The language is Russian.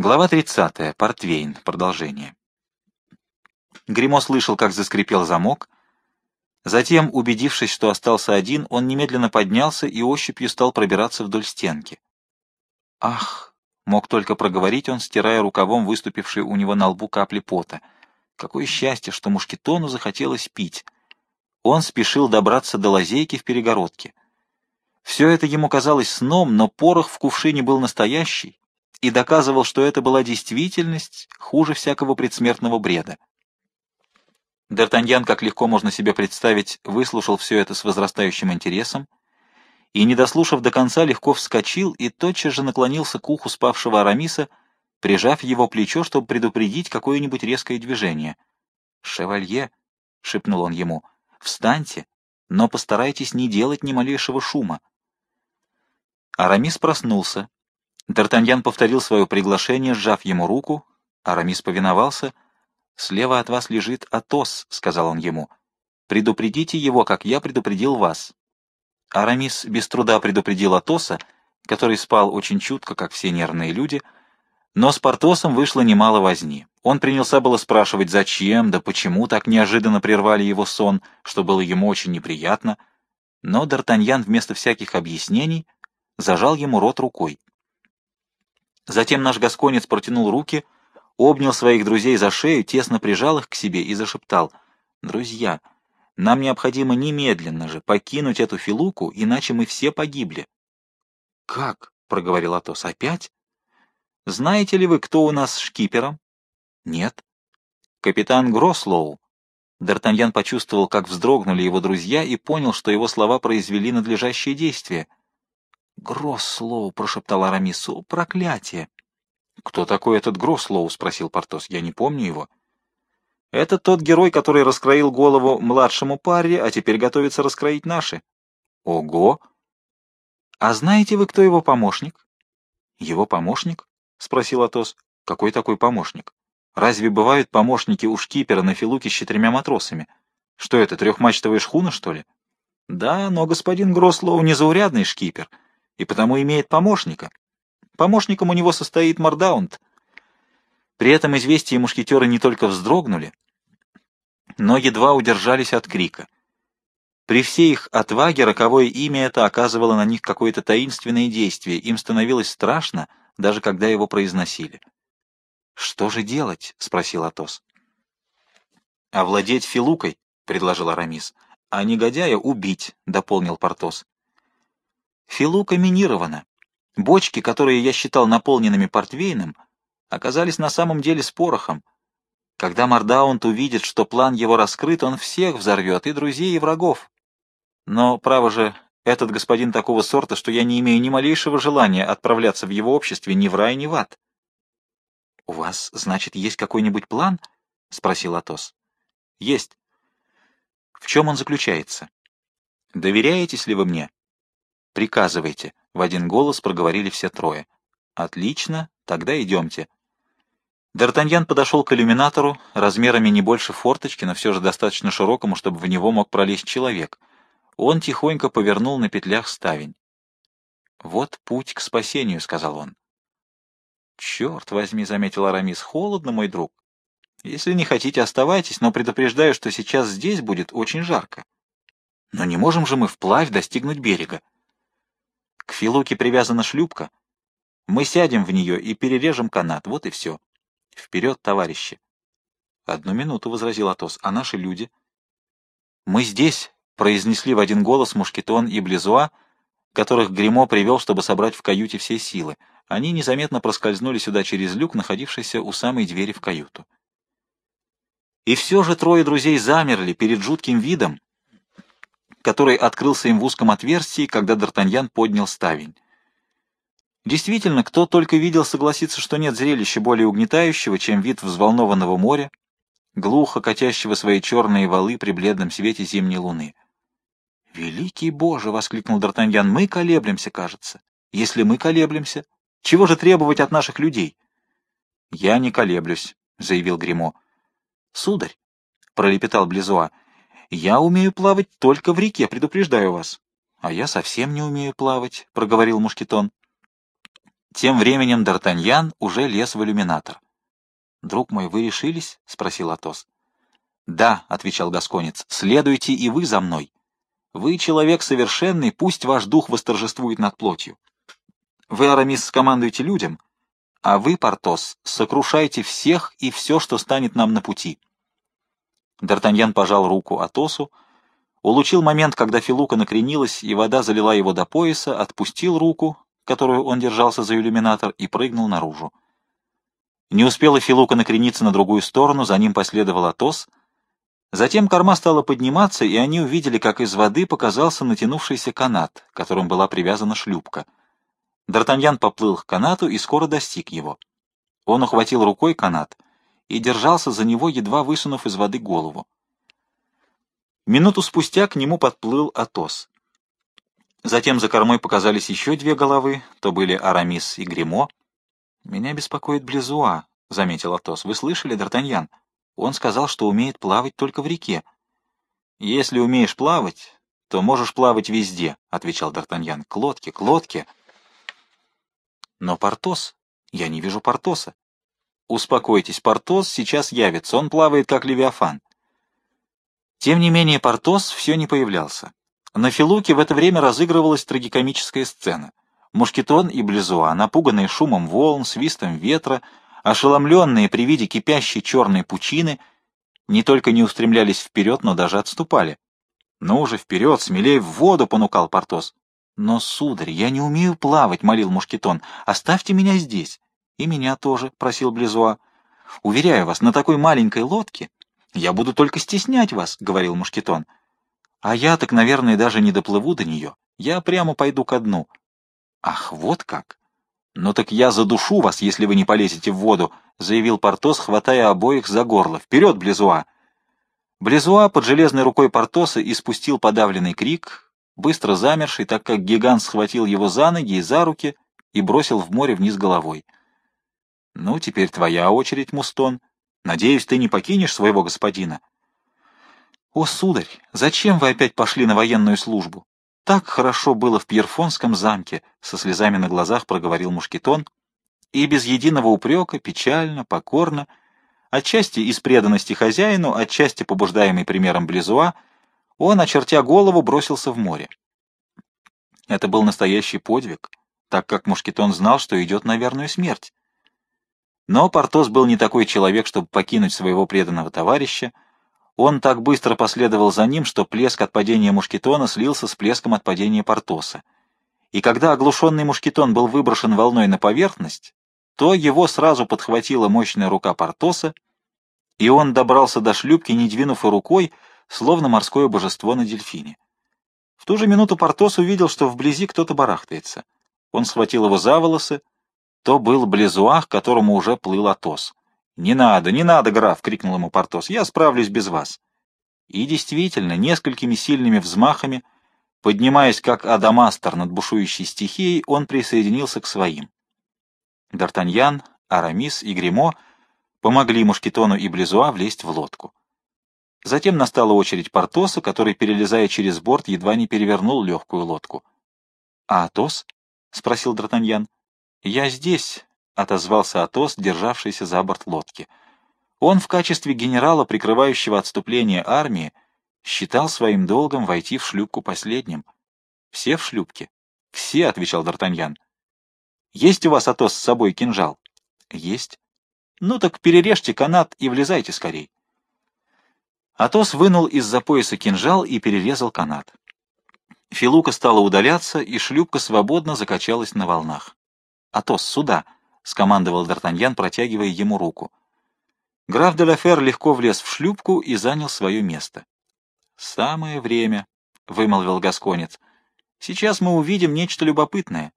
Глава 30. Портвейн. Продолжение. Гримо слышал, как заскрипел замок. Затем, убедившись, что остался один, он немедленно поднялся и ощупью стал пробираться вдоль стенки. «Ах!» — мог только проговорить он, стирая рукавом выступившие у него на лбу капли пота. «Какое счастье, что мушкетону захотелось пить!» Он спешил добраться до лазейки в перегородке. Все это ему казалось сном, но порох в кувшине был настоящий и доказывал, что это была действительность хуже всякого предсмертного бреда. Д'Артаньян, как легко можно себе представить, выслушал все это с возрастающим интересом и, не дослушав до конца, легко вскочил и тотчас же наклонился к уху спавшего Арамиса, прижав его плечо, чтобы предупредить какое-нибудь резкое движение. «Шевалье», — шепнул он ему, — «встаньте, но постарайтесь не делать ни малейшего шума». Арамис проснулся. Д'Артаньян повторил свое приглашение, сжав ему руку. Арамис повиновался. «Слева от вас лежит Атос», — сказал он ему. «Предупредите его, как я предупредил вас». Арамис без труда предупредил Атоса, который спал очень чутко, как все нервные люди, но с Портосом вышло немало возни. Он принялся было спрашивать, зачем, да почему так неожиданно прервали его сон, что было ему очень неприятно, но Д'Артаньян вместо всяких объяснений — зажал ему рот рукой. Затем наш гасконец протянул руки, обнял своих друзей за шею, тесно прижал их к себе и зашептал. «Друзья, нам необходимо немедленно же покинуть эту филуку, иначе мы все погибли». «Как?» — проговорил Атос. «Опять? Знаете ли вы, кто у нас шкипером?» «Нет». «Капитан Грослоу». Д'Артаньян почувствовал, как вздрогнули его друзья, и понял, что его слова произвели надлежащее действие — «Грослоу!» — прошептал Арамис. «О, проклятие!» «Кто такой этот Грослоу?» — спросил Портос. «Я не помню его». «Это тот герой, который раскроил голову младшему паре, а теперь готовится раскроить наши». «Ого!» «А знаете вы, кто его помощник?» «Его помощник?» — спросил Атос. «Какой такой помощник? Разве бывают помощники у шкипера на Филуке с четырьмя матросами? Что это, трехмачтовая шхуна, что ли?» «Да, но господин Грослоу незаурядный шкипер» и потому имеет помощника. Помощником у него состоит Мордаунд. При этом известие мушкетеры не только вздрогнули, но едва удержались от крика. При всей их отваге роковое имя это оказывало на них какое-то таинственное действие, им становилось страшно, даже когда его произносили. «Что же делать?» — спросил Атос. «Овладеть Филукой», — предложил Арамис, — «а негодяя убить», — дополнил Портос. Филука минирована. Бочки, которые я считал наполненными портвейном, оказались на самом деле с порохом. Когда Мардаунт увидит, что план его раскрыт, он всех взорвет, и друзей, и врагов. Но, право же, этот господин такого сорта, что я не имею ни малейшего желания отправляться в его обществе ни в рай, ни в ад. — У вас, значит, есть какой-нибудь план? — спросил Атос. — Есть. — В чем он заключается? — Доверяетесь ли вы мне? — «Приказывайте», — в один голос проговорили все трое. «Отлично, тогда идемте». Д'Артаньян подошел к иллюминатору, размерами не больше форточки, но все же достаточно широкому, чтобы в него мог пролезть человек. Он тихонько повернул на петлях ставень. «Вот путь к спасению», — сказал он. «Черт возьми», — заметил Арамис, — «холодно, мой друг. Если не хотите, оставайтесь, но предупреждаю, что сейчас здесь будет очень жарко. Но не можем же мы вплавь достигнуть берега. К Филуке привязана шлюпка. Мы сядем в нее и перережем канат. Вот и все. Вперед, товарищи. Одну минуту, — возразил Атос. А наши люди? Мы здесь, — произнесли в один голос Мушкетон и Близуа, которых Гремо привел, чтобы собрать в каюте все силы. Они незаметно проскользнули сюда через люк, находившийся у самой двери в каюту. И все же трое друзей замерли перед жутким видом, который открылся им в узком отверстии, когда Д'Артаньян поднял ставень. Действительно, кто только видел, согласится, что нет зрелища более угнетающего, чем вид взволнованного моря, глухо катящего свои черные валы при бледном свете зимней луны. «Великий Боже!» — воскликнул Д'Артаньян. «Мы колеблемся, кажется. Если мы колеблемся, чего же требовать от наших людей?» «Я не колеблюсь», — заявил Гримо. «Сударь», — пролепетал Близуа, — я умею плавать только в реке, предупреждаю вас. — А я совсем не умею плавать, — проговорил Мушкетон. Тем временем Д'Артаньян уже лез в иллюминатор. «Друг мой, вы решились?» — спросил Атос. «Да», — отвечал Гасконец, — «следуйте и вы за мной. Вы человек совершенный, пусть ваш дух восторжествует над плотью. Вы, Арамис, скомандуете людям, а вы, Портос, сокрушайте всех и все, что станет нам на пути». Д'Артаньян пожал руку Атосу, улучил момент, когда Филука накренилась, и вода залила его до пояса, отпустил руку, которую он держался за иллюминатор, и прыгнул наружу. Не успела Филука накрениться на другую сторону, за ним последовал Атос. Затем корма стала подниматься, и они увидели, как из воды показался натянувшийся канат, которым была привязана шлюпка. Д'Артаньян поплыл к канату и скоро достиг его. Он ухватил рукой канат и держался за него, едва высунув из воды голову. Минуту спустя к нему подплыл Атос. Затем за кормой показались еще две головы, то были Арамис и Гримо. «Меня беспокоит Близуа», — заметил Атос. «Вы слышали, Д'Артаньян? Он сказал, что умеет плавать только в реке». «Если умеешь плавать, то можешь плавать везде», — отвечал Д'Артаньян. «К лодке, к лодке». «Но Портос? Я не вижу Портоса». «Успокойтесь, Портос сейчас явится, он плавает как Левиафан». Тем не менее, Портос все не появлялся. На Филуке в это время разыгрывалась трагикомическая сцена. Мушкетон и Близуа, напуганные шумом волн, свистом ветра, ошеломленные при виде кипящей черной пучины, не только не устремлялись вперед, но даже отступали. «Ну уже вперед, смелее в воду!» — понукал Портос. «Но, сударь, я не умею плавать», — молил Мушкетон. «Оставьте меня здесь». «И меня тоже», — просил Близуа. «Уверяю вас, на такой маленькой лодке я буду только стеснять вас», — говорил Мушкетон. А я так, наверное, даже не доплыву до нее. Я прямо пойду ко дну. Ах, вот как! Ну так я задушу вас, если вы не полезете в воду, заявил Портос, хватая обоих за горло. Вперед, Близуа! Близуа под железной рукой Портоса испустил подавленный крик, быстро замерший, так как гигант схватил его за ноги и за руки и бросил в море вниз головой. «Ну, теперь твоя очередь, Мустон. Надеюсь, ты не покинешь своего господина?» «О, сударь, зачем вы опять пошли на военную службу? Так хорошо было в Пьерфонском замке», — со слезами на глазах проговорил Мушкетон, и без единого упрека, печально, покорно, отчасти из преданности хозяину, отчасти побуждаемый примером Близуа, он, очертя голову, бросился в море. Это был настоящий подвиг, так как Мушкетон знал, что идет на верную смерть. Но Портос был не такой человек, чтобы покинуть своего преданного товарища, он так быстро последовал за ним, что плеск от падения мушкетона слился с плеском от падения Портоса. И когда оглушенный мушкетон был выброшен волной на поверхность, то его сразу подхватила мощная рука Портоса, и он добрался до шлюпки, не двинув и рукой, словно морское божество на дельфине. В ту же минуту Портос увидел, что вблизи кто-то барахтается. Он схватил его за волосы, то был Близуах, к которому уже плыл Атос. «Не надо, не надо, граф!» — крикнул ему Портос. «Я справлюсь без вас». И действительно, несколькими сильными взмахами, поднимаясь как Адамастер над бушующей стихией, он присоединился к своим. Д'Артаньян, Арамис и Гримо помогли Мушкетону и Близуа влезть в лодку. Затем настала очередь Портоса, который, перелезая через борт, едва не перевернул легкую лодку. «А Атос?» — спросил Д'Артаньян. «Я здесь», отозвался Атос, державшийся за борт лодки. Он в качестве генерала, прикрывающего отступление армии, считал своим долгом войти в шлюпку последним. «Все в шлюпке?» «Все», — отвечал Д'Артаньян. «Есть у вас, Атос, с собой кинжал?» «Есть». «Ну так перережьте канат и влезайте скорей». Атос вынул из-за пояса кинжал и перерезал канат. Филука стала удаляться, и шлюпка свободно закачалась на волнах. «Атос, сюда!» — скомандовал Д'Артаньян, протягивая ему руку. Граф де Лафер легко влез в шлюпку и занял свое место. «Самое время», — вымолвил Гасконец. «Сейчас мы увидим нечто любопытное.